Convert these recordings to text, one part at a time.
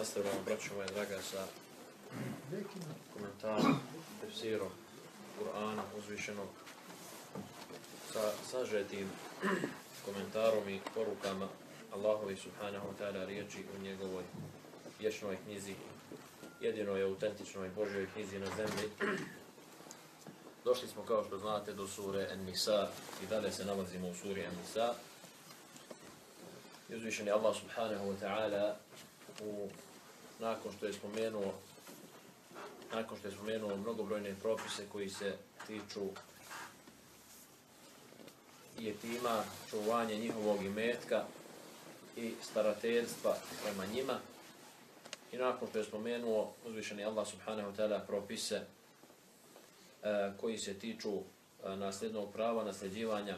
nastavljamo, braću moje draga, sa komentarom, tefsirom Kur'ana uzvišenog, sa sažetim komentarom i porukama Allahovi subhanahu wa ta'ala riječi u njegovoj vječnoj knjizi, jedinoj autentičnoj Božoj knjizi na zemlji. Došli smo, kao što znate, do sure An-Nisa i dalje se nalazimo u suri An-Nisa. I uzvišen je Allah subhanahu wa ta'ala u, nakon što je spomenuo nakon što je spomenuo mnogobrojne propise koji se tiču jetima, čuvanje njihovog imetka i starateljstva prema njima. I nakon što je spomenuo uzvišeni Allah subhanahu wa ta'ala propise e, koji se tiču e, nasljednog prava, nasljeđivanja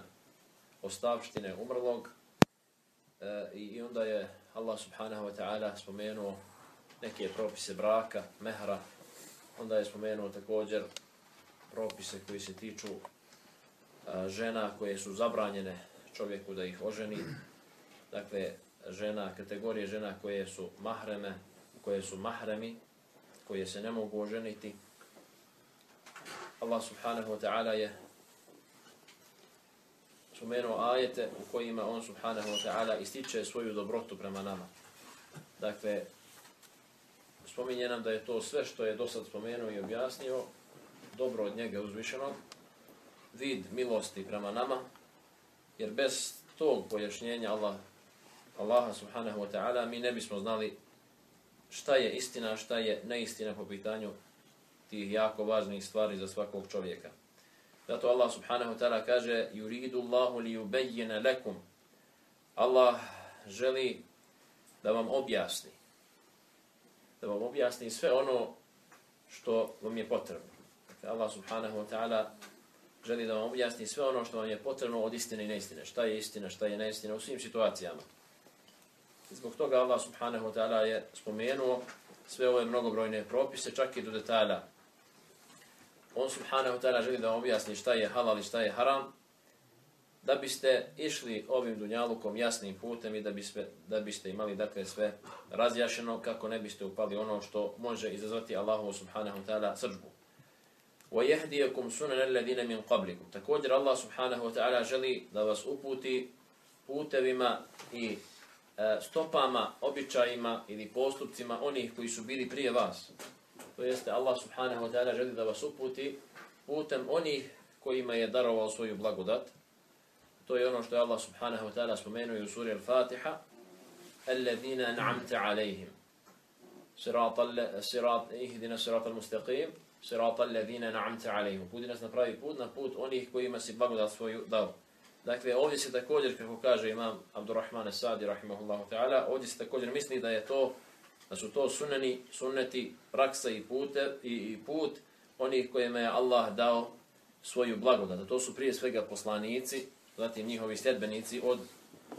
ostavštine umrlog, e, i onda je Allah subhanahu wa ta'ala spomenuo neke propise braka, mehra, onda je spomenuo također propise koji se tiču e, žena koje su zabranjene čovjeku da ih oženi, dakle žena, kategorije žena koje su mahreme, koje su mahremi, koje se ne mogu oženiti. Allah subhanahu wa ta'ala je spomenuo ajete u kojima on subhanahu wa ta'ala ističe svoju dobrotu prema nama. Dakle, spominje nam da je to sve što je do sad spomenuo i objasnio, dobro od njega uzvišenog, vid milosti prema nama, jer bez tog pojašnjenja Allah, Allaha subhanahu wa ta'ala mi ne bismo znali šta je istina, šta je neistina po pitanju tih jako važnih stvari za svakog čovjeka. Zato Allah subhanahu wa ta'ala kaže yuridu Allahu li yubayyana lakum. Allah želi da vam objasni da vam objasni sve ono što vam je potrebno. Dakle, Allah subhanahu wa ta'ala želi da vam objasni sve ono što vam je potrebno od istine i neistine. Šta je istina, šta je neistina u svim situacijama. I zbog toga Allah subhanahu wa ta'ala je spomenuo sve ove mnogobrojne propise, čak i do detalja. On subhanahu wa ta'ala želi da vam objasni šta je halal i šta je haram, da biste išli ovim dunjalukom jasnim putem i da, bi sve, da biste imali dakle sve razjašeno kako ne biste upali ono što može izazvati Allahu subhanahu wa ta'ala srđbu. وَيَهْدِيَكُمْ سُنَنَ الَّذِينَ مِنْ قَبْلِكُمْ Također Allah subhanahu wa ta'ala želi da vas uputi putevima i e, stopama, običajima ili postupcima onih koji su bili prije vas. To jeste Allah subhanahu wa ta'ala želi da vas uputi putem onih kojima je darovao svoju blagodat, To je ono što je Allah subhanahu wa ta'ala spomenuo u suri Al-Fatiha. Alladhina an'amta alayhim. Sirat sirat ihdina sirat al-mustaqim. Sirat alladina an'amta alayhim. Pudi nas na pravi put, na put onih kojima si blagodat svoju dao. Dakle, ovdje se također, kako kaže imam Abdurrahman Sadi, rahimahullahu ta'ala, ovdje se također misli da je to, da su to sunani, sunneti, praksa i, pute, i, i put onih kojima je Allah dao svoju blagodat. To su prije svega poslanici, zatim njihovi sljedbenici od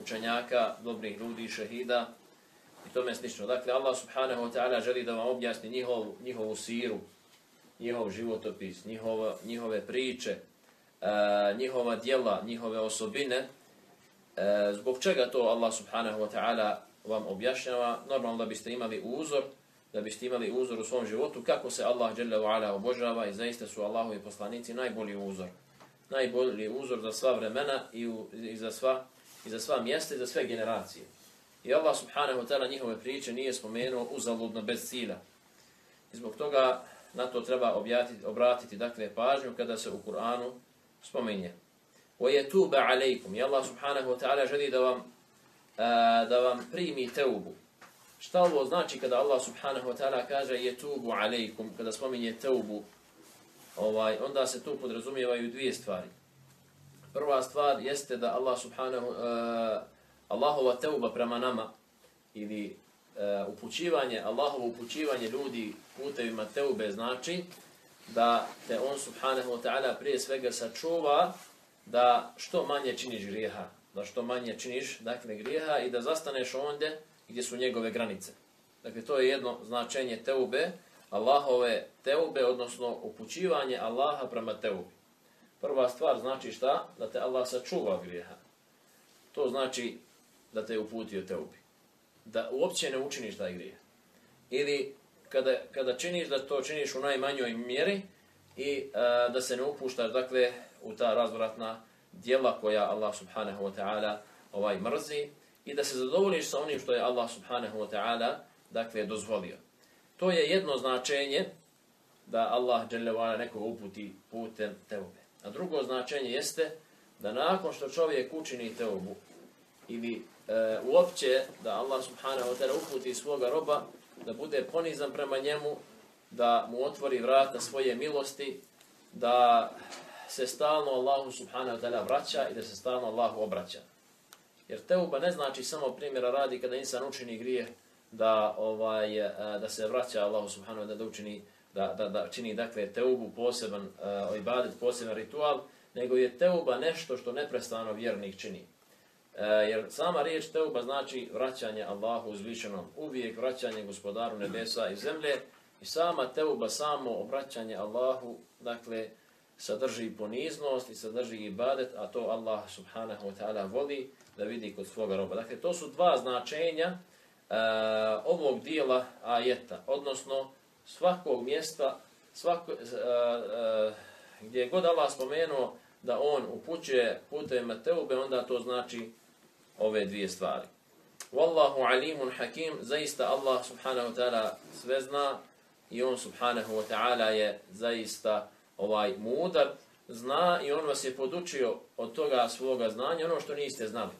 učenjaka, dobrih ljudi, šehida i tome slično. Dakle, Allah subhanahu wa ta'ala želi da vam objasni njihov, njihovu siru, njihov životopis, njihova, njihove priče, e, njihova dijela, njihove osobine. e, zbog čega to Allah subhanahu wa ta'ala vam objašnjava? Normalno da biste imali uzor, da biste imali uzor u svom životu, kako se Allah dželle obožava i zaista su Allahovi poslanici najbolji uzor najbolji uzor za sva vremena i, u, i, za sva, i za sva mjesta i za sve generacije. I Allah subhanahu wa ta'ala njihove priče nije spomenuo uzaludno bez cilja. I zbog toga na to treba objatiti, obratiti dakle pažnju kada se u Kur'anu spominje. وَيَتُوبَ عَلَيْكُمْ. I Allah subhanahu wa ta'ala želi da vam a, da vam primi teubu. Šta ovo znači kada Allah subhanahu wa ta'ala kaže yatubu alejkum, kada spominje teubu ovaj, onda se tu podrazumijevaju dvije stvari. Prva stvar jeste da Allah subhanahu, uh, Allahova teuba prema nama ili uh, upućivanje, Allahovo upućivanje ljudi putevima teube znači da te on subhanahu wa ta'ala prije svega sačuva da što manje činiš grijeha, da što manje činiš dakle grijeha i da zastaneš onde gdje su njegove granice. Dakle, to je jedno značenje teube, Allahove teube, odnosno upućivanje Allaha prema teubi. Prva stvar znači šta? Da te Allah sačuva grijeha. To znači da te uputio teubi. Da uopće ne učiniš taj grijeh. ili kada, kada činiš da to činiš u najmanjoj mjeri i a, da se ne upuštaš dakle u ta razvratna djela koja Allah subhanahu wa ta'ala ovaj mrzi i da se zadovoljiš sa onim što je Allah subhanahu wa ta'ala dakle dozvolio. To je jedno značenje da Allah dželle neko uputi putem teube. A drugo značenje jeste da nakon što čovjek učini teubu ili e, uopće da Allah subhanahu wa ta'ala uputi svoga roba da bude ponizan prema njemu, da mu otvori vrata svoje milosti, da se stalno Allahu subhanahu wa ta'ala vraća i da se stalno Allahu obraća. Jer teuba ne znači samo primjera radi kada insan učini grijeh da ovaj eh, da se vraća Allahu subhanahu wa ta'ala da učini da, da, da čini dakle teubu poseban uh, ibadet poseban ritual nego je teuba nešto što neprestano vjernik čini. E, jer sama riječ teuba znači vraćanje Allahu uzvišenom, uvijek vraćanje gospodaru nebesa i zemlje i sama teuba, samo obraćanje Allahu, dakle, sadrži poniznost i sadrži ibadet, a to Allah subhanahu wa ta'ala voli da vidi kod svoga roba. Dakle, to su dva značenja e, ovog dijela ajeta, odnosno svakog mjesta, svako, e, e, gdje god Allah spomenuo da on upućuje putem teube, onda to znači ove dvije stvari. Wallahu alimun hakim, zaista Allah subhanahu wa ta'ala sve zna i on subhanahu wa ta'ala je zaista ovaj mudar, zna i on vas je podučio od toga svoga znanja ono što niste znali.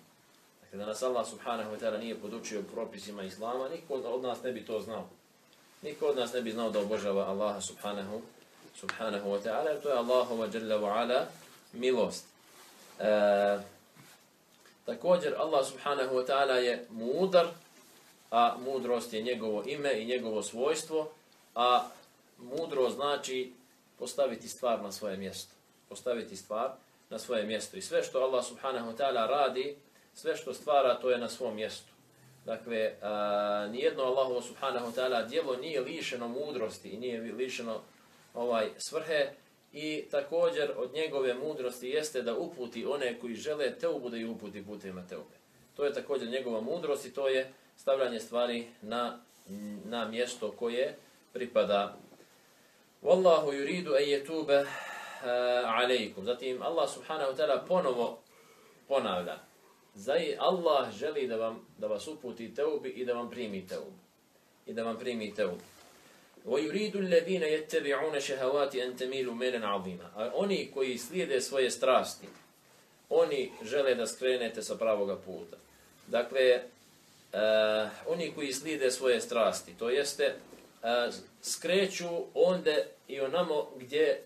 Dakle, da nas Allah subhanahu wa ta'ala nije podučio propisima Islama, niko od nas ne bi to znao. Niko od nas ne bi znao da obožava Allaha subhanahu, subhanahu wa ta'ala, jer to je Allahova jalla wa ala milost. E, također, Allah subhanahu wa ta'ala je mudar, a mudrost je njegovo ime i njegovo svojstvo, a mudro znači postaviti stvar na svoje mjesto. Postaviti stvar na svoje mjesto. I sve što Allah subhanahu wa ta'ala radi, sve što stvara, to je na svom mjestu. Dakle, a, nijedno Allahu subhanahu wa ta'ala djelo nije lišeno mudrosti i nije lišeno ovaj svrhe i također od njegove mudrosti jeste da uputi one koji žele teubu da ih uputi putima teube. To je također njegova mudrost i to je stavljanje stvari na, na mjesto koje pripada Wallahu yuridu an yatuba alaykum. Zatim Allah subhanahu wa ta'ala ponovo ponavlja. Zai Allah želi da vam da vas uputi teubi i da vam primi teubu. I da vam primi teubu. Wa yuridu alladhina yattabi'una shahawati an tamilu maylan 'azima. Oni koji slijede svoje strasti, oni žele da skrenete sa pravog puta. Dakle, uh, oni koji slijede svoje strasti, to jeste uh, skreću onde i onamo gdje,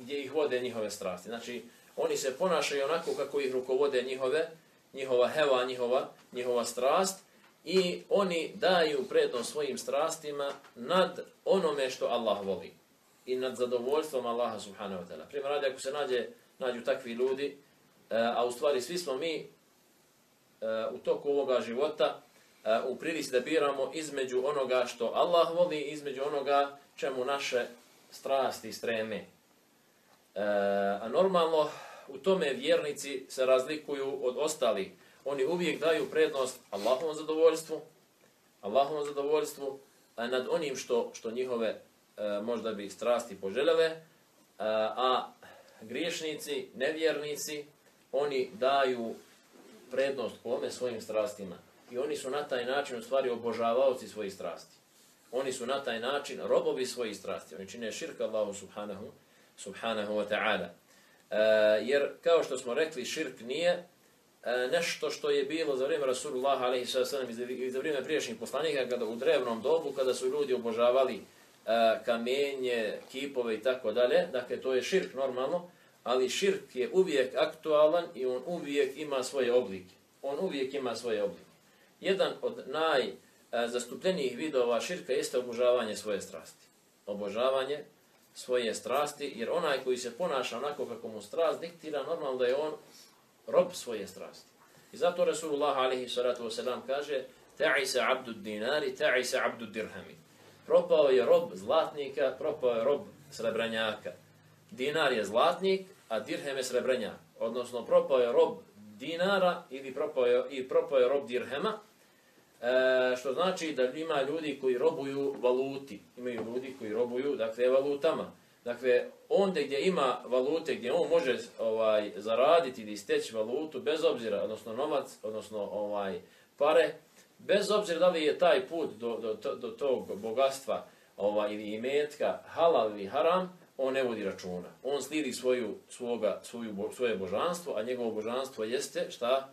gdje ih vode njihove strasti. Znači, oni se ponašaju onako kako ih rukovode njihove, njihova heva, njihova, njihova strast i oni daju prednost svojim strastima nad onome što Allah voli i nad zadovoljstvom Allaha subhanahu wa ta'ala. Primjer radi, ako se nađe, nađu takvi ljudi, e, a u stvari svi smo mi e, u toku ovoga života e, u prilici da biramo između onoga što Allah voli i između onoga čemu naše strasti streme. A normalno u tome vjernici se razlikuju od ostalih oni uvijek daju prednost Allahovom zadovoljstvu, Allahovom zadovoljstvu, a nad onim što što njihove e, možda bi strasti poželjele, a, e, a griješnici, nevjernici, oni daju prednost kome svojim strastima. I oni su na taj način u stvari obožavaoci svojih strasti. Oni su na taj način robovi svojih strasti. Oni čine širka Allahu subhanahu, subhanahu wa ta'ala. E, jer kao što smo rekli, širk nije e, nešto što je bilo za vrijeme Rasulullah alaihi sallam i za vrijeme priješnjih poslanika kada u drevnom dobu kada su ljudi obožavali e, kamenje, kipove i tako dalje. Dakle, to je širk normalno, ali širk je uvijek aktualan i on uvijek ima svoje oblike. On uvijek ima svoje oblike. Jedan od najzastupljenijih e, vidova širka jeste obožavanje svoje strasti. Obožavanje svoje strasti, jer onaj koji se ponaša onako kako mu strast diktira, normalno da je on rob svoje strasti. I zato Rasulullah alaihi salatu wasalam kaže ta'isa abdu dinari, ta'isa abdu dirhami. Propao je rob zlatnika, propao je rob srebranjaka. Dinar je zlatnik, a dirhem je srebranjak. Odnosno, propao je rob dinara ili propao je, i propao je rob dirhema e, što znači da ima ljudi koji robuju valuti, imaju ljudi koji robuju, dakle, valutama. Dakle, onde gdje ima valute, gdje on može ovaj zaraditi ili steći valutu, bez obzira, odnosno novac, odnosno ovaj pare, bez obzira da li je taj put do, do, do, do tog bogatstva ovaj, ili imetka halal ili haram, on ne vodi računa. On slidi svoju, svoga, svoju, svoje božanstvo, a njegovo božanstvo jeste šta?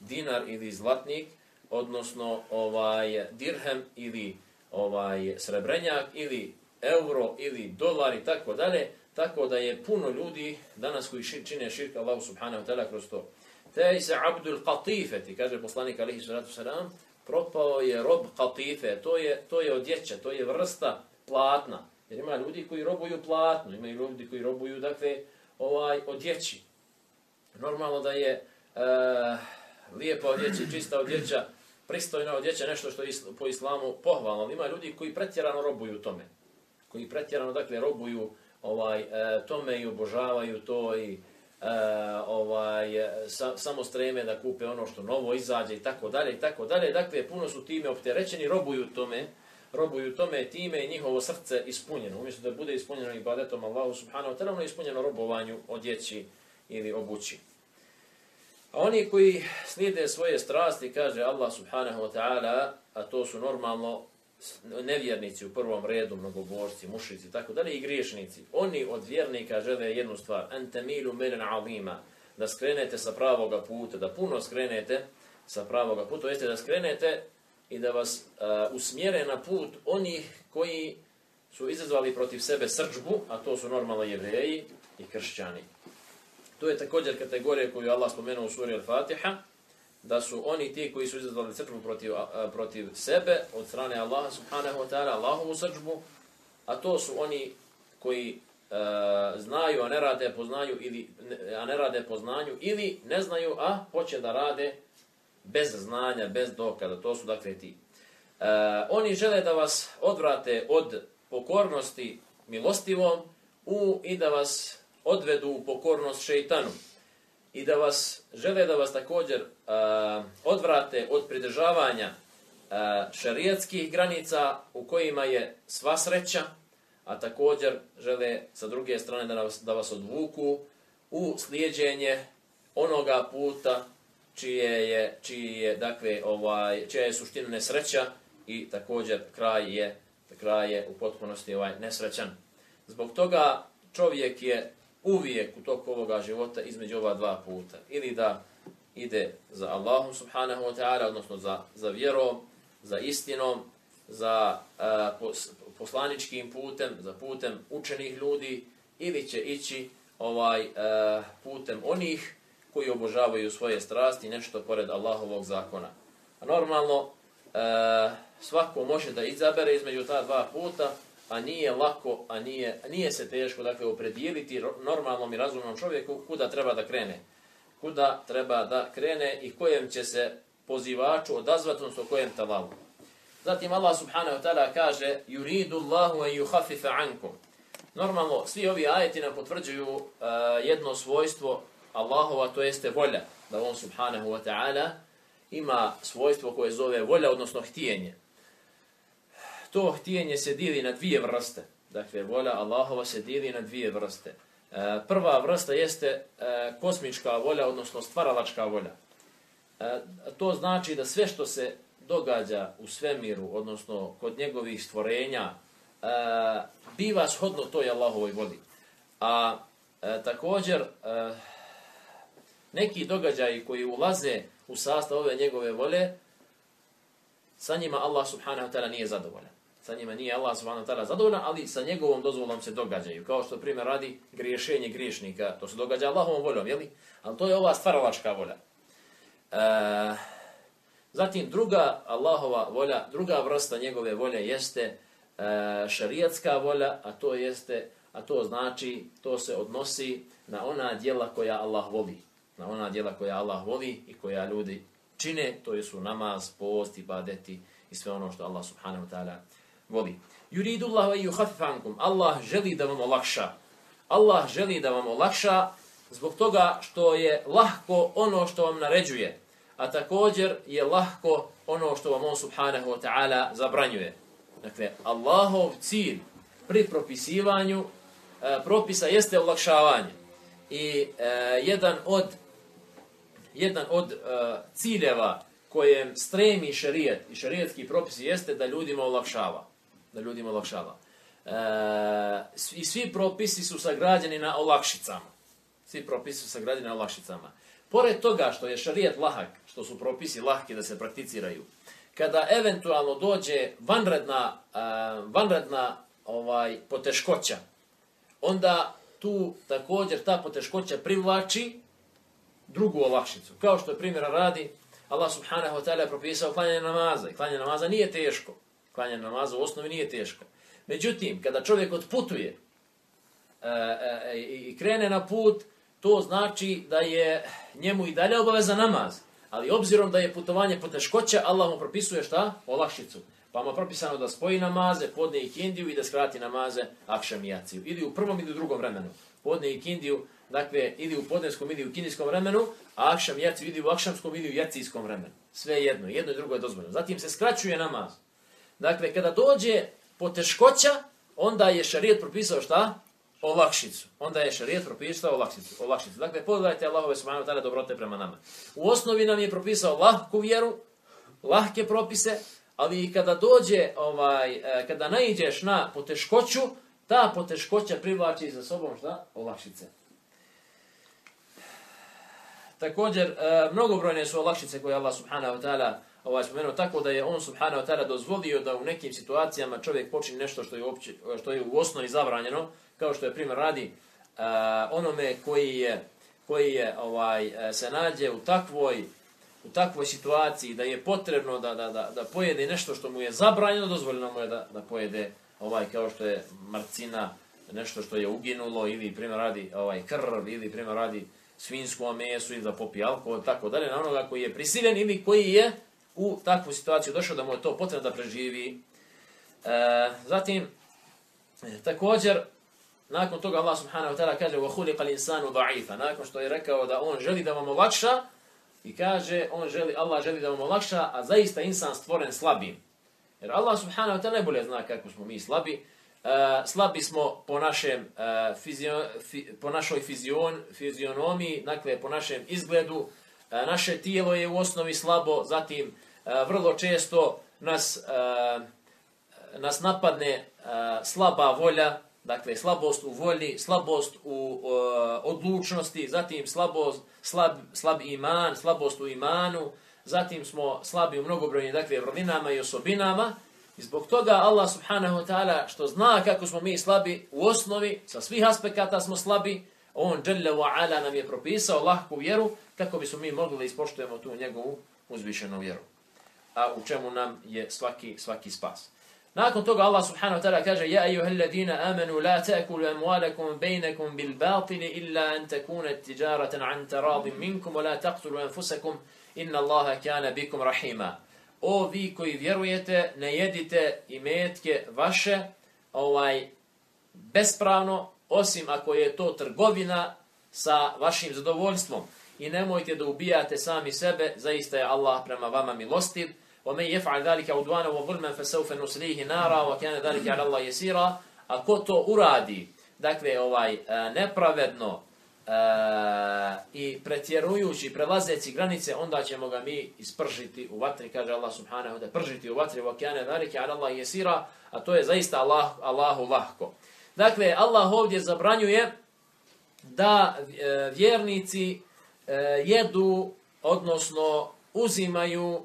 Dinar ili zlatnik, odnosno ovaj dirhem ili ovaj srebrenjak ili euro ili dolar i tako dalje, tako da je puno ljudi danas koji čine širka Allahu subhanahu wa ta'ala kroz to. Taj se abdul qatifeti, kaže poslanik alihi salatu sallam, propao je rob qatife, to je, to je odjeća, to je vrsta platna. Jer ima ljudi koji robuju platno, ima ljudi koji robuju, dakle, ovaj, odjeći. Normalno da je uh, lijepa odjeća, čista odjeća, pristojna odjeća, nešto što je po islamu pohvalno. Ima ljudi koji pretjerano robuju tome. Koji pretjerano, dakle, robuju ovaj, e, tome i obožavaju to i e, ovaj, e, sa, samo streme da kupe ono što novo izađe i tako dalje i tako dalje. Dakle, puno su time opterećeni, robuju tome, robuju tome time i njihovo srce ispunjeno. Umjesto da bude ispunjeno ibadetom Allahu subhanahu wa ta'ala, ono je ispunjeno robovanju odjeći ili obući. A oni koji slijede svoje strasti, kaže Allah subhanahu wa ta'ala, a to su normalno nevjernici u prvom redu, mnogoborci, mušici, tako dalje, i griješnici. Oni od vjernika žele jednu stvar, antamilu menen alima, da skrenete sa pravoga puta, da puno skrenete sa pravoga puta, jeste da skrenete i da vas uh, usmjere na put onih koji su izazvali protiv sebe srđbu, a to su normalno jevreji i kršćani. To je također kategorija koju Allah spomenuo u suri Al-Fatiha, da su oni ti koji su izazvali srđbu protiv, protiv sebe od strane Allaha subhanahu wa ta'ala, Allahovu srđbu, a to su oni koji e, znaju, a ne rade po znanju, ili, a ne rade po znanju, ili ne znaju, a hoće da rade bez znanja, bez dokada, to su dakle ti. E, oni žele da vas odvrate od pokornosti milostivom u, i da vas odvedu u pokornost šeitanu. I da vas žele da vas također e, odvrate od pridržavanja e, granica u kojima je sva sreća, a također žele sa druge strane da vas, da vas odvuku u slijedjenje onoga puta čije je, čije je, dakle, ovaj, čija je suština nesreća i također kraj je, kraj je u potpunosti ovaj nesrećan. Zbog toga čovjek je uvijek u toku ovoga života između ova dva puta. Ili da ide za Allahom subhanahu wa ta'ala, odnosno za, za vjerom, za istinom, za uh, poslaničkim putem, za putem učenih ljudi, ili će ići ovaj uh, putem onih koji obožavaju svoje strasti nešto pored Allahovog zakona. A normalno, e, svako može da izabere između ta dva puta, a nije lako, a nije, nije se teško dakle, opredijeliti normalnom i razumnom čovjeku kuda treba da krene. Kuda treba da krene i kojem će se pozivaču odazvati, odnosno kojem talavu. Zatim Allah subhanahu wa ta'ala kaže yuridu Allahu an yukhaffifa ankum. Normalno svi ovi ajeti nam potvrđuju uh, jedno svojstvo Allahova, to jeste volja, da on subhanahu wa ta'ala ima svojstvo koje zove volja, odnosno htijenje. To htijenje se dili na dvije vrste. Dakle, volja Allahova se dili na dvije vrste. E, prva vrsta jeste e, kosmička volja, odnosno stvaralačka volja. E, to znači da sve što se događa u svemiru, odnosno kod njegovih stvorenja, e, biva shodno toj Allahovoj voli. A e, također, e, neki događaji koji ulaze u sastav ove njegove vole, sa njima Allah subhanahu wa ta'ala nije zadovoljan. Sa njima nije Allah subhanahu wa ta'ala zadovoljan, ali sa njegovom dozvolom se događaju. Kao što primjer radi griješenje griješnika, to se događa Allahovom voljom, jeli? Ali to je ova stvaralačka volja. E, zatim druga Allahova volja, druga vrsta njegove volje jeste e, šarijatska volja, a to jeste, a to znači, to se odnosi na ona djela koja Allah voli na ona djela koja Allah voli i koja ljudi čine, to je su namaz, post, ibadeti i sve ono što Allah subhanahu wa ta'ala voli. Yuridu Allah wa yukhaffifankum. Allah želi da vam olakša. Allah želi da vam olakša zbog toga što je lahko ono što vam naređuje. a također je lahko ono što vam on subhanahu wa ta'ala zabranjuje. Dakle, Allahov cilj pri propisivanju e, propisa jeste olakšavanje. I e, jedan od jedan od e, ciljeva kojem stremi šerijet i šerijetski propisi jeste da ljudima olakšava. Da ljudima olakšava. E, I svi propisi su sagrađeni na olakšicama. Svi propisi su sagrađeni na olakšicama. Pored toga što je šarijet lahak, što su propisi lahki da se prakticiraju, kada eventualno dođe vanredna, uh, vanredna ovaj poteškoća, onda tu također ta poteškoća privlači drugu olakšicu. Kao što je primjera radi, Allah subhanahu wa ta'ala je propisao klanjanje namaza. I klanjanje namaza nije teško. Klanjanje namaza u osnovi nije teško. Međutim, kada čovjek otputuje e, e, e i krene na put, to znači da je njemu i dalje obaveza namaz. Ali obzirom da je putovanje po teškoće, Allah mu propisuje šta? Olakšicu. Pa mu je propisano da spoji namaze, podne i kindiju i da skrati namaze akšam i jaciju. Ili u prvom ili u drugom vremenu. Podne i kindiju, dakle, ili u podneskom ili u kindijskom vremenu, a akšam i jaciju ili u akšamskom ili u jacijskom vremenu. Sve jedno, jedno i drugo je dozvoljeno. Zatim se skraćuje namaz. Dakle, kada dođe poteškoća, onda je šarijet propisao šta? olakšicu. Onda je šarijet propisao olakšicu. olakšicu. Dakle, pogledajte Allahove subhanahu wa ta'ala dobrote prema nama. U osnovi nam je propisao lahku vjeru, lahke propise, ali i kada dođe, ovaj, e, kada naiđeš na poteškoću, ta poteškoća privlači za sobom šta? Olakšice. Također, e, mnogobrojne su olakšice koje Allah subhanahu wa ta'ala ovaj spomenuo tako da je on subhanahu wa ta'ala dozvolio da u nekim situacijama čovjek počini nešto što je, uopće, što je u osnovi zabranjeno, kao što je primjer radi uh, onome koji je koji je ovaj eh, se nađe u takvoj u takvoj situaciji da je potrebno da, da, da, da pojede nešto što mu je zabranjeno, dozvoljeno mu je da, da pojede ovaj kao što je marcina, nešto što je uginulo ili primjer radi ovaj krv ili primjer radi svinsko meso ili da popi alkohol, tako dalje, na onoga koji je prisiljen ili koji je u takvu situaciju došao da mu je to potrebno da preživi. E, zatim, također, Nakon toga Allah subhanahu wa ta'ala kaže وَخُلِقَ الْإِنسَانُ ضَعِيفًا Nakon što je rekao da on želi da vam olakša i kaže on želi, Allah želi da vam olakša, a zaista insan stvoren slabim. Jer Allah subhanahu wa ta'ala najbolje zna kako smo mi slabi. Uh, slabi smo po, našem, uh, fizio, fi, po našoj fizion, fizionomiji, dakle po našem izgledu. Naše tijelo je u osnovi slabo, zatim vrlo često nas, nas napadne slaba volja, dakle slabost u volji, slabost u odlučnosti, zatim slabost, slab, slab iman, slabost u imanu, zatim smo slabi u mnogobrojnim dakle vrlinama i osobinama. I zbog toga Allah subhanahu wa ta'ala što zna kako smo mi slabi u osnovi, sa svih aspekata smo slabi, on dželle wa ala nam je propisao lahku vjeru kako bi smo mi mogli da ispoštujemo tu njegovu uzvišenu vjeru. A u čemu nam je svaki svaki spas. Nakon toga Allah subhanahu wa ta'ala kaže Ja ayuhal ladina amanu la ta'kulu amwalakum bainakum bil batil illa an takuna tijaratan an taradin minkum wa la taqtulu anfusakum inna Allaha kana bikum rahima. O vi koji vjerujete, ne jedite imetke vaše ovaj bespravno osim ako je to trgovina sa vašim zadovoljstvom i nemojte da ubijate sami sebe, zaista je Allah prema vama milostiv. ومن يفعل ذلك عدوانا وظلما فسوف نصليه نارا وكان ذلك على الله يسيرا ako to uradi dakle ovaj nepravedno Uh, i pretjerujući, prelazeći granice, onda ćemo ga mi ispržiti u vatri, kaže Allah subhanahu da pržiti u vatri, vakjane velike, ala Allah jesira, a to je zaista Allah, Allahu lahko. Dakle, Allah ovdje zabranjuje da e, vjernici e, jedu, odnosno uzimaju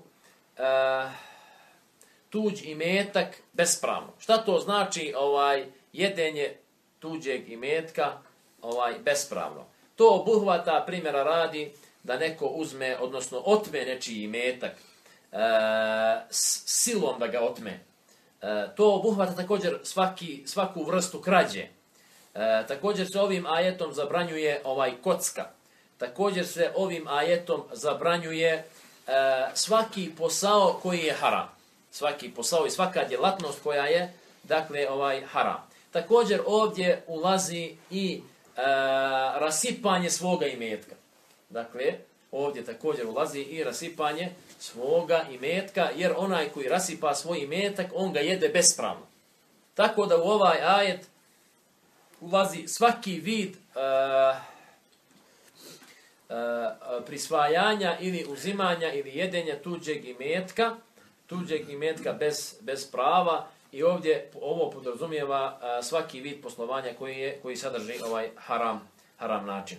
e, tuđ imetak bespravno. Šta to znači ovaj jedenje tuđeg imetka ovaj bespravno? To obuhvata primjera radi da neko uzme, odnosno otme nečiji imetak e, s silom da ga otme. E, to obuhvata također svaki, svaku vrstu krađe. E, također se ovim ajetom zabranjuje ovaj kocka. Također se ovim ajetom zabranjuje E, svaki posao koji je haram. Svaki posao i svaka djelatnost koja je, dakle, ovaj haram. Također ovdje ulazi i e, rasipanje svoga imetka. Dakle, ovdje također ulazi i rasipanje svoga imetka, jer onaj koji rasipa svoj imetak, on ga jede bespravno. Tako da u ovaj ajet ulazi svaki vid uh, uh, prisvajanja ili uzimanja ili jedenja tuđeg imetka, tuđeg imetka bez, bez prava i ovdje ovo podrazumijeva uh, svaki vid poslovanja koji je koji sadrži ovaj haram haram način.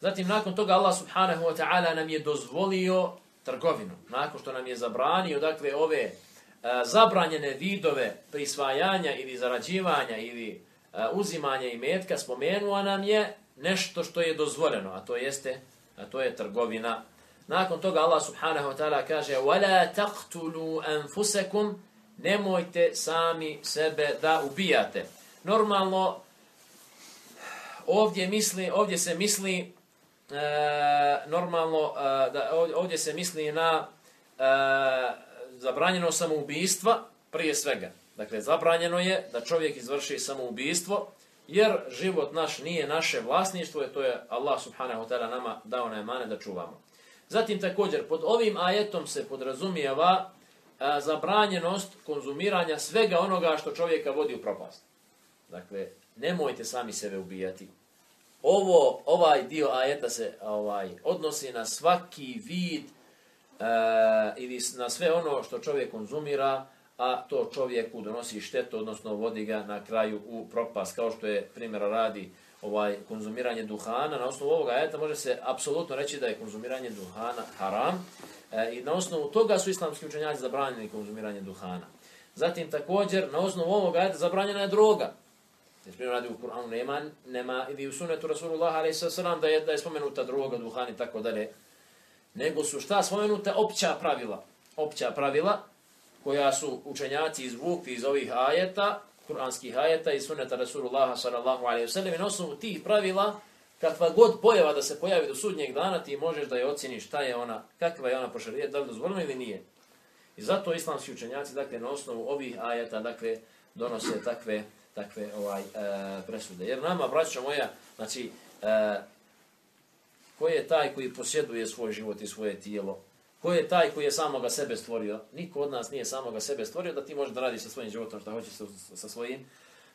Zatim nakon toga Allah subhanahu wa ta'ala nam je dozvolio trgovinu. Nakon što nam je zabranio dakle ove uh, zabranjene vidove prisvajanja ili zarađivanja ili uh, uzimanja imetka spomenuo nam je nešto što je dozvoljeno, a to jeste a to je trgovina. Nakon toga Allah subhanahu wa ta'ala kaže وَلَا تَقْتُلُوا أَنفُسَكُمْ Nemojte sami sebe da ubijate. Normalno, ovdje, misli, ovdje se misli e, normalno, e, da, ovdje se misli na e, zabranjeno samoubistva prije svega. Dakle, zabranjeno je da čovjek izvrši samoubistvo, jer život naš nije naše vlasništvo, to je Allah subhanahu wa ta'ala nama dao na emane da čuvamo. Zatim također, pod ovim ajetom se podrazumijeva a, zabranjenost konzumiranja svega onoga što čovjeka vodi u propast. Dakle, nemojte sami sebe ubijati. Ovo, ovaj dio ajeta se ovaj odnosi na svaki vid e, ili na sve ono što čovjek konzumira, a to čovjeku donosi štetu, odnosno vodi ga na kraju u propast, kao što je primjera radi ovaj konzumiranje duhana. Na osnovu ovoga ajeta može se apsolutno reći da je konzumiranje duhana haram e, i na osnovu toga su islamski učenjaci zabranili konzumiranje duhana. Zatim također na osnovu ovoga ajeta zabranjena je droga. Jer primjer radi u Kur'anu nema, nema ili u sunetu Rasulullah a.s. da je, da je spomenuta droga, duhan i tako dalje. Nego su šta spomenuta opća pravila. Opća pravila koja su učenjaci izvukli iz ovih ajeta, kuranskih ajeta i suneta Rasulullah sallallahu alaihi wa sallam, i na osnovu tih pravila, kakva god pojava da se pojavi do sudnjeg dana, ti možeš da je ocjeniš šta je ona, kakva je ona pošarije, da li dozvoljeno ili nije. I zato islamski učenjaci, dakle, na osnovu ovih ajeta, dakle, donose takve, takve ovaj, e, presude. Jer nama, braćo moja, znači, e, ko je taj koji posjeduje svoj život i svoje tijelo, Ko je taj koji je samoga sebe stvorio? Niko od nas nije samoga sebe stvorio da ti možeš da radiš sa svojim životom što hoćeš sa svojim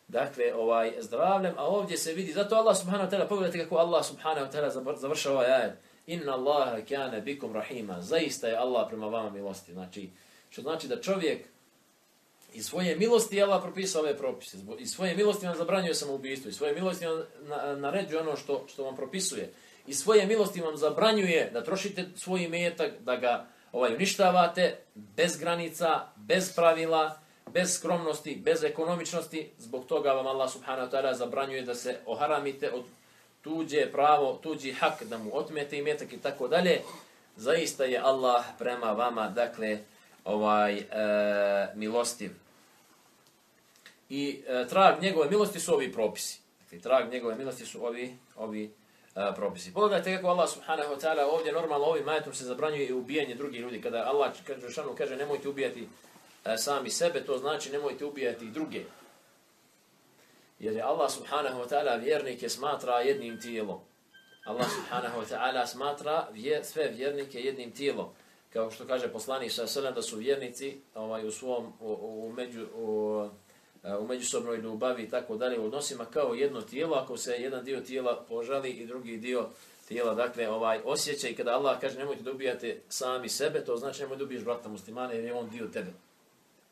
dakle ovaj zdravljem, a ovdje se vidi zato Allah subhanahu wa ta'ala pogledajte kako Allah subhanahu wa ta'ala završava ovaj ajed, Inna Allaha kana bikum rahima. Zaista je Allah prema vama milosti. Znači, što znači da čovjek I svoje milosti Allah propisao ove propise. Iz svoje milosti vam zabranjuje samoubistvo. Iz svoje milosti vam naređuje ono što, što vam propisuje i svoje milosti vam zabranjuje da trošite svoj imetak, da ga ovaj uništavate bez granica, bez pravila, bez skromnosti, bez ekonomičnosti, zbog toga vam Allah subhanahu wa ta'ala zabranjuje da se oharamite od tuđe pravo, tuđi hak, da mu otmete imetak i tako dalje. Zaista je Allah prema vama, dakle, ovaj e, milostiv. I e, trag njegove milosti su ovi propisi. Dakle, trag njegove milosti su ovi, ovi e, propisi. Pogledajte kako Allah subhanahu wa ta'ala ovdje normalno ovim majetom se zabranjuje i ubijanje drugih ljudi. Kada Allah kaže, šanu, kaže nemojte ubijati e, sami sebe, to znači nemojte ubijati druge. Jer je Allah subhanahu wa ta'ala vjernike smatra jednim tijelom. Allah subhanahu wa ta'ala smatra vje, sve vjernike jednim tijelom. Kao što kaže poslanik sa da su vjernici ovaj, u svom, u, u, među, u, e, u međusobnoj ljubavi i tako dalje u odnosima kao jedno tijelo, ako se jedan dio tijela požali i drugi dio tijela, dakle, ovaj osjeća i kada Allah kaže nemojte da ubijate sami sebe, to znači nemoj da ubiješ brata muslimana jer je on dio tebe.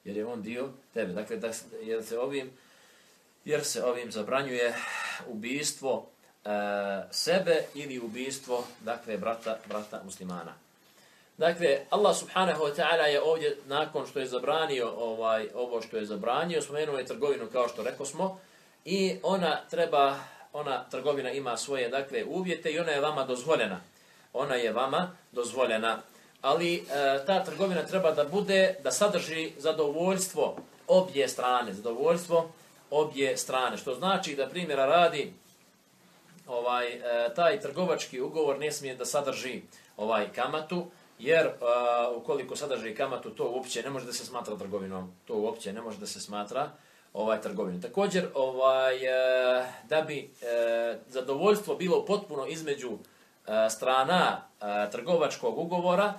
Jer je on dio tebe. Dakle, da, jer se ovim jer se ovim zabranjuje ubijstvo e, sebe ili ubijstvo, dakle, brata, brata muslimana. Dakle, Allah subhanahu wa ta'ala je ovdje, nakon što je zabranio ovaj ovo što je zabranio, spomenuo je trgovinu kao što rekao smo, i ona treba, ona trgovina ima svoje dakle uvjete i ona je vama dozvoljena. Ona je vama dozvoljena. Ali e, ta trgovina treba da bude, da sadrži zadovoljstvo obje strane, zadovoljstvo obje strane. Što znači da primjera radi, ovaj e, taj trgovački ugovor ne smije da sadrži ovaj kamatu, jer uh, ukoliko sadrži kamatu, to uopće ne može da se smatra trgovinom. To uopće ne može da se smatra ovaj trgovinom. Također, ovaj, uh, da bi uh, zadovoljstvo bilo potpuno između e, strana trgovačkog ugovora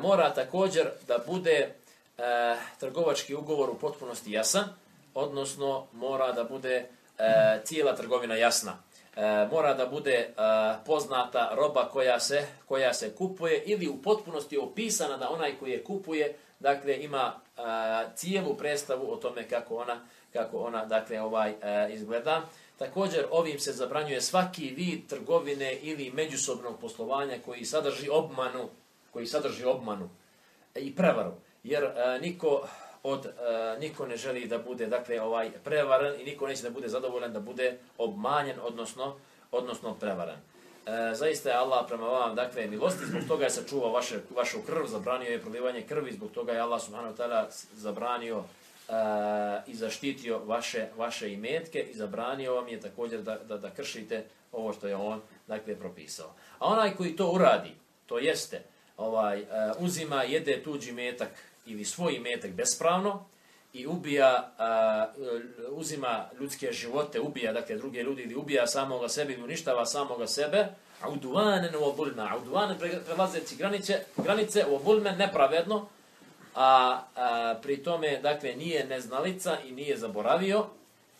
mora također da bude trgovački ugovor u potpunosti jasan, odnosno mora da bude cijela trgovina jasna. E, mora da bude e, poznata roba koja se, koja se kupuje ili u potpunosti opisana da onaj koji je kupuje dakle ima e, cijelu predstavu o tome kako ona kako ona dakle ovaj izgleda. Također ovim se zabranjuje svaki vid trgovine ili međusobnog poslovanja koji sadrži obmanu, koji sadrži obmanu i prevaru. Jer e, niko od e, niko ne želi da bude dakle ovaj prevaran i niko neće da bude zadovoljan da bude obmanjen odnosno odnosno prevaran. E, zaista je Allah prema vam, dakle, milosti, zbog toga je sačuvao vaše, vašu krv, zabranio je prolivanje krvi, zbog toga je Allah subhanahu wa ta'ala zabranio e, i zaštitio vaše, vaše imetke i zabranio vam je također da, da, da kršite ovo što je on dakle, propisao. A onaj koji to uradi, to jeste, ovaj e, uzima, jede tuđi metak ili svoj imetak bespravno i ubija, uh, uzima ljudske živote, ubija dakle, druge ljudi ili ubija samoga sebe ili uništava samoga sebe, a uduvanen u obulna, uduvanen prelazeći granice, granice u obulmen nepravedno, a, a pri tome dakle nije neznalica i nije zaboravio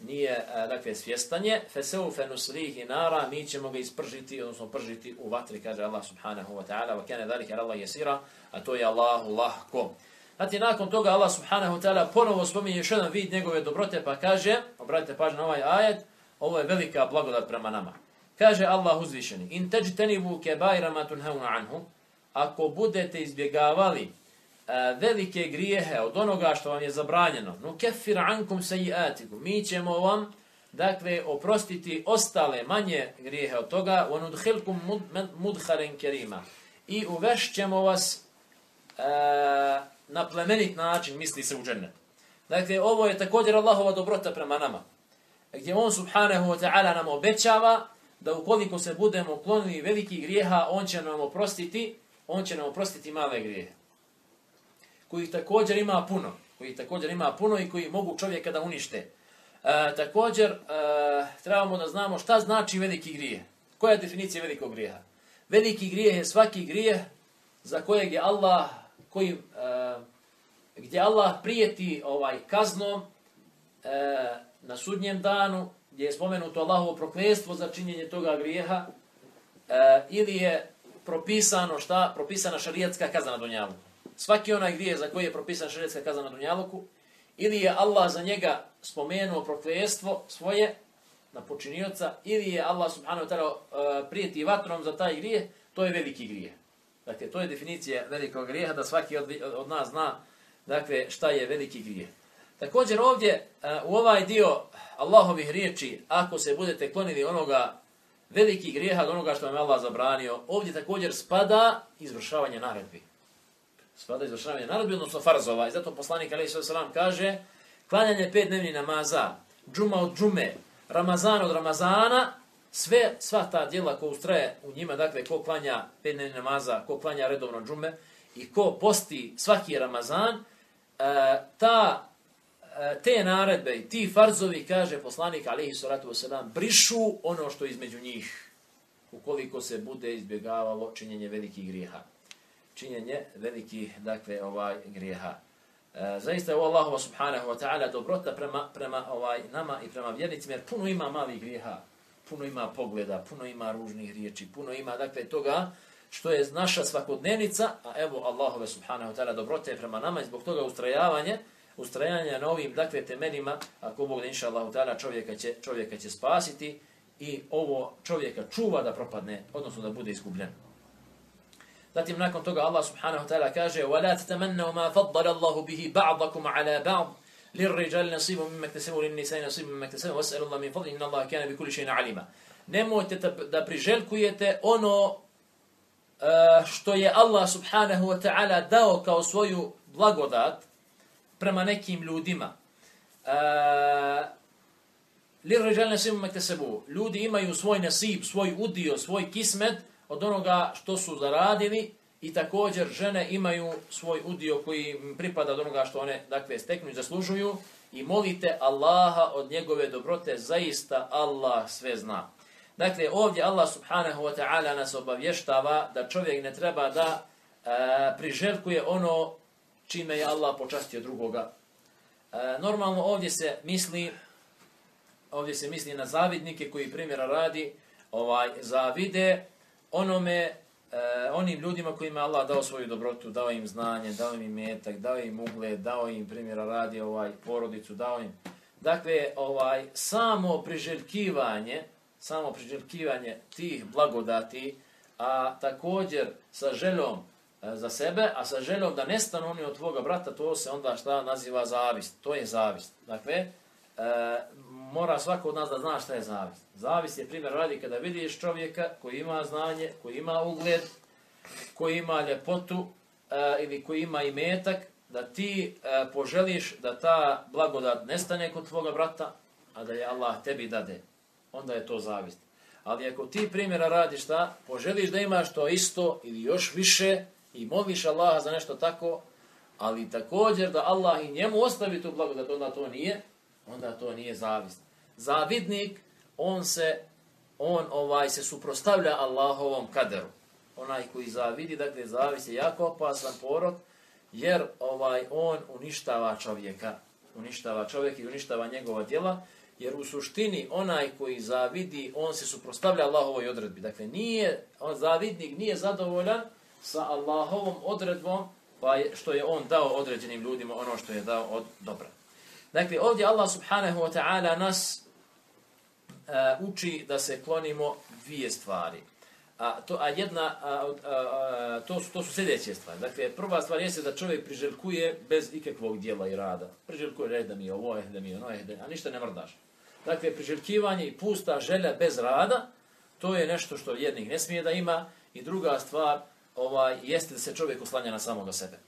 nije a, dakle svjestanje feseu fenuslihi nara mi ćemo ga ispržiti odnosno pržiti u vatri kaže Allah subhanahu wa ta'ala wa kana zalika Allah jesira, a to je Allahu lahko. Znači, nakon toga Allah subhanahu wa ta'ala ponovo spominje još jedan vid njegove dobrote, pa kaže, obratite pažnju na ovaj ajet, ovo je velika blagodat prema nama. Kaže Allah uzvišeni, in teđtenivu kebaira ma tunhauna anhu, ako budete izbjegavali e, velike grijehe od onoga što vam je zabranjeno. Nu kefir ankum sayiatikum. Mi ćemo vam dakle oprostiti ostale manje grijehe od toga wa nudkhilkum mudharen kerima, I uvešćemo vas uh, na plemenit način, misli se u džennet. Dakle, ovo je također Allahova dobrota prema nama. Gdje on subhanahu wa ta'ala nam obećava da ukoliko se budemo klonili velikih grijeha, on će nam oprostiti, on će nam oprostiti male grijehe koji također ima puno, koji također ima puno i koji mogu čovjeka da unište. E, također, e, trebamo da znamo šta znači veliki grijeh. Koja je definicija velikog grijeha? Veliki grijeh je svaki grijeh za kojeg je Allah, koji, e, gdje Allah prijeti ovaj kaznom e, na sudnjem danu, gdje je spomenuto Allahovo proklestvo za činjenje toga grijeha, e, ili je propisano šta? Propisana šarijatska kazna na Dunjaluku. svaki onaj grije za koji je propisana šarijetska kazna na Dunjaluku, ili je Allah za njega spomenuo proklestvo svoje na počinioca, ili je Allah subhanahu wa ta'ala e, prijeti vatrom za taj grije, to je veliki grije. Dakle, to je definicija velikog grijeha, da svaki od, od nas zna dakle, šta je veliki grijeh. Također ovdje, e, u ovaj dio Allahovih riječi, ako se budete klonili onoga veliki grijeha od onoga što vam je Allah zabranio, ovdje također spada izvršavanje naredbi spada izvršavanje naredbi, odnosno farzova. I zato poslanik Ali S.A.S. kaže, klanjanje pet dnevni namaza, džuma od džume, ramazan od ramazana, sve, sva ta djela ko ustraje u njima, dakle, ko klanja pet namaza, ko klanja redovno džume, i ko posti svaki ramazan, e, ta, e, te naredbe i ti farzovi, kaže poslanik alihi salatu wasalam, brišu ono što između njih, ukoliko se bude izbjegavalo činjenje velikih grijeha činjenje velikih dakle ovaj grijeha. E, zaista je Allahova subhanahu wa ta'ala dobrota prema, prema ovaj nama i prema vjernicima jer puno ima malih grijeha, puno ima pogleda, puno ima ružnih riječi, puno ima dakle toga što je naša svakodnevnica, a evo Allahove subhanahu wa ta'ala dobrote prema nama i zbog toga ustrajavanje, ustrajanje na ovim dakle temeljima, ako Bog da inša Allahu ta'ala čovjeka će, čovjeka će spasiti i ovo čovjeka čuva da propadne, odnosno da bude izgubljen. Zatim nakon toga Allah subhanahu wa ta'ala kaže وَلَا تَتَمَنَّوْ مَا فَضَّلَ اللَّهُ بِهِ بَعْضَكُمْ عَلَى بَعْض لِلْرِجَالِ نَصِيبٌ مِمَّا اكْتَسَبُوا لِلنِّسَاءِ نَصِيبٌ مِمَّا اكْتَسَبُوا وَاسْأَلُ اللَّهَ مِنْ فَضْلِهِ إِنَّ اللَّهَ كَانَ بِكُلِّ شَيْءٍ عَلِيمًا Nemojte da priželjkujete ono što je Allah subhanahu wa ta'ala dao kao svoju blagodat prema nekim ljudima. لِلْرِجَالِ نَصِيبٌ مِمَّا اكْتَسَبُوا Ljudi imaju svoj nasib, svoj udio, svoj kismet, od onoga što su zaradili i također žene imaju svoj udio koji pripada od onoga što one dakle steknu i zaslužuju i molite Allaha od njegove dobrote zaista Allah sve zna. Dakle, ovdje Allah subhanahu wa ta'ala nas obavještava da čovjek ne treba da e, priželjkuje ono čime je Allah počastio drugoga. E, normalno ovdje se misli ovdje se misli na zavidnike koji primjera radi ovaj zavide onome e, onim ljudima kojima Allah dao svoju dobrotu, dao im znanje, dao im metak, dao im ugled, dao im primjera radi ovaj porodicu, dao im. Dakle, ovaj samo priželjkivanje, samo priželjkivanje tih blagodati, a također sa željom e, za sebe, a sa željom da nestanu oni od tvoga brata, to se onda šta naziva zavist. To je zavist. Dakle, e, mora svako od nas da zna šta je zavist. Zavist je primjer radi kada vidiš čovjeka koji ima znanje, koji ima ugled, koji ima ljepotu e, ili koji ima imetak, da ti e, poželiš da ta blagodat nestane kod tvoga brata, a da je Allah tebi dade. Onda je to zavist. Ali ako ti primjera radiš šta, poželiš da imaš to isto ili još više i moliš Allaha za nešto tako, ali također da Allah i njemu ostavi tu blagodat, onda to nije, onda to nije zavist. Zavidnik, on se on ovaj se suprostavlja Allahovom kaderu. Onaj koji zavidi, dakle zavist je jako opasan porok, jer ovaj on uništava čovjeka, uništava čovjek i uništava njegova djela, jer u suštini onaj koji zavidi, on se suprostavlja Allahovoj odredbi. Dakle, nije, on zavidnik nije zadovoljan sa Allahovom odredbom, pa je, što je on dao određenim ljudima ono što je dao od dobra. Dakle, ovdje Allah subhanahu wa ta'ala nas uh, uči da se klonimo dvije stvari. A, to, a jedna, a, a, a, to, su, to su sljedeće stvari. Dakle, prva stvar jeste da čovjek priželjkuje bez ikakvog dijela i rada. Priželjkuje reći da mi je ovo, da mi je ono, da, a ništa ne mrdaš. Dakle, priželjkivanje i pusta želja bez rada, to je nešto što jednik ne smije da ima. I druga stvar ovaj jeste da se čovjek oslanja na samoga sebe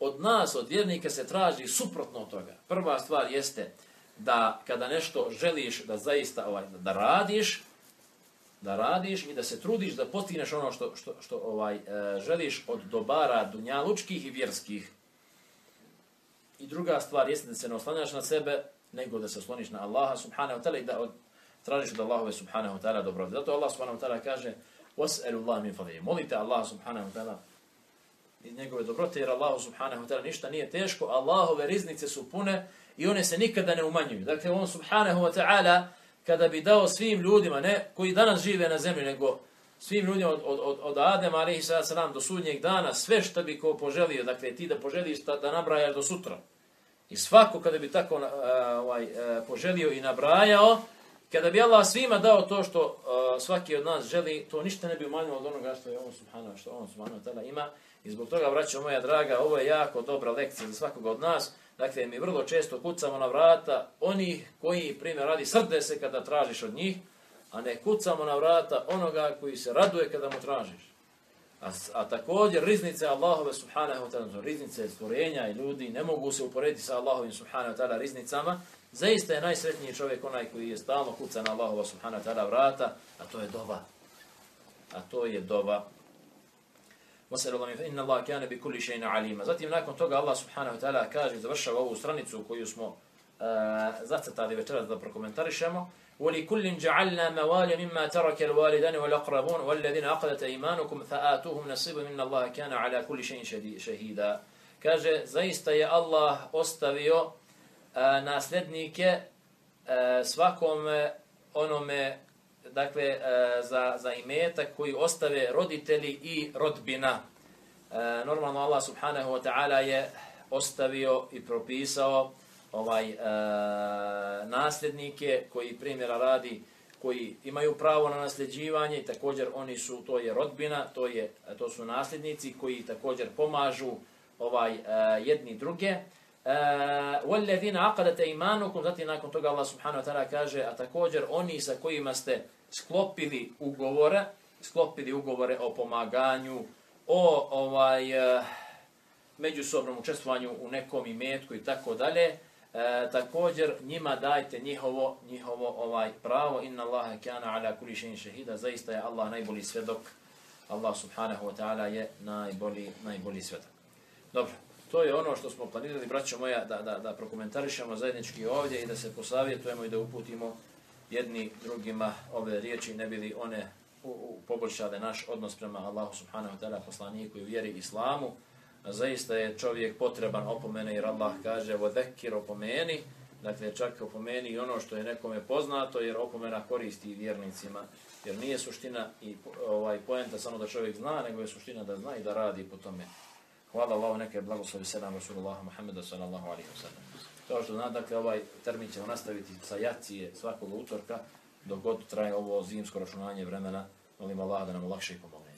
Od nas, od vjernika, se traži suprotno od toga. Prva stvar jeste da kada nešto želiš da zaista ovaj, da radiš, da radiš i da se trudiš da postigneš ono što, što, što ovaj e, želiš od dobara dunjalučkih i vjerskih. I druga stvar jeste da se ne oslanjaš na sebe, nego da se osloniš na Allaha subhanahu wa ta'ala i da od, tražiš od Allahove subhanahu wa ta'ala dobro. Zato Allah subhanahu wa ta'ala kaže وَسْأَلُ اللَّهِ مِنْ فَضِهِ Molite Allah subhanahu wa ta'ala iz njegove dobrote, jer Allah subhanahu wa ta'ala ništa nije teško. Allahove riznice su pune i one se nikada ne umanjuju. Dakle, on subhanahu wa ta'ala kada bi dao svim ljudima, ne koji danas žive na zemlji, nego svim ljudima od, od, od, od Adema, alaihi sallam, do sudnjeg dana, sve što bi ko poželio, dakle, ti da poželiš da, da nabrajaš do sutra. I svako kada bi tako uh, ovaj, uh, poželio i nabrajao, kada bi Allah svima dao to što uh, svaki od nas želi, to ništa ne bi umanjilo od onoga što je on subhanahu, što on subhanahu ta'ala ima. I zbog toga, braćo moja draga, ovo je jako dobra lekcija za svakog od nas. Dakle, mi vrlo često kucamo na vrata oni koji, primjer, radi srde se kada tražiš od njih, a ne kucamo na vrata onoga koji se raduje kada mu tražiš. A, a također riznice Allahove subhanahu wa ta'ala, riznice stvorenja i ljudi ne mogu se uporediti sa Allahovim subhanahu wa ta'ala riznicama, zaista je najsretniji čovjek onaj koji je stalno kuca na Allahova subhanahu wa ta'ala vrata, a to je doba. A to je doba. وسأل الله فإن الله كان بكل شيء عليما zatim nakon toga Allah subhanahu wa ta'ala kaže završava ovu stranicu koju smo uh, zacrtali večeras da prokomentarišemo ولكل جعلنا موالي مما ترك الوالدان والأقربون والذين عقدت أيمانكم فآتوهم نصيبا من الله كان على كل شيء شهيدا kaže zaista je Allah ostavio uh, naslednike uh, svakom onome dakle, e, za, za imetak koji ostave roditelji i rodbina. E, normalno Allah subhanahu wa ta'ala je ostavio i propisao ovaj e, nasljednike koji primjera radi koji imaju pravo na nasljeđivanje i također oni su to je rodbina to je to su nasljednici koji također pomažu ovaj e, jedni druge وَالَّذِينَ عَقَدَتَ إِمَانُكُمْ Zatim nakon toga Allah subhanahu wa ta'ala kaže, a također oni sa kojima ste sklopili ugovore, sklopili ugovore o pomaganju, o ovaj uh, međusobnom učestvovanju u nekom imetku i tako dalje, e, također njima dajte njihovo njihovo ovaj pravo inna Allaha kana ala kulli shay'in shahida zaista je Allah najbolji svedok Allah subhanahu wa ta'ala je najbolji najbolji svedok dobro to je ono što smo planirali braćo moja da da da prokomentarišemo zajednički ovdje i da se posavjetujemo i da uputimo jedni drugima ove riječi ne bili one u, u, poboljšale naš odnos prema Allahu subhanahu wa ta'ala poslaniku i vjeri islamu. Zaista je čovjek potreban opomene jer Allah kaže vo opomeni, dakle čak opomeni i ono što je nekome poznato jer opomena koristi vjernicima jer nije suština i ovaj poenta samo da čovjek zna, nego je suština da zna i da radi po tome. Hvala Allahu neke blagoslovi selam Rasulullah Muhammeda sallallahu alaihi wa sallam. Kao što zna, dakle, ovaj termin ćemo nastaviti sa jacije svakog utorka, dok god traje ovo zimsko računanje vremena, molim Allah da nam lakše i pomogne.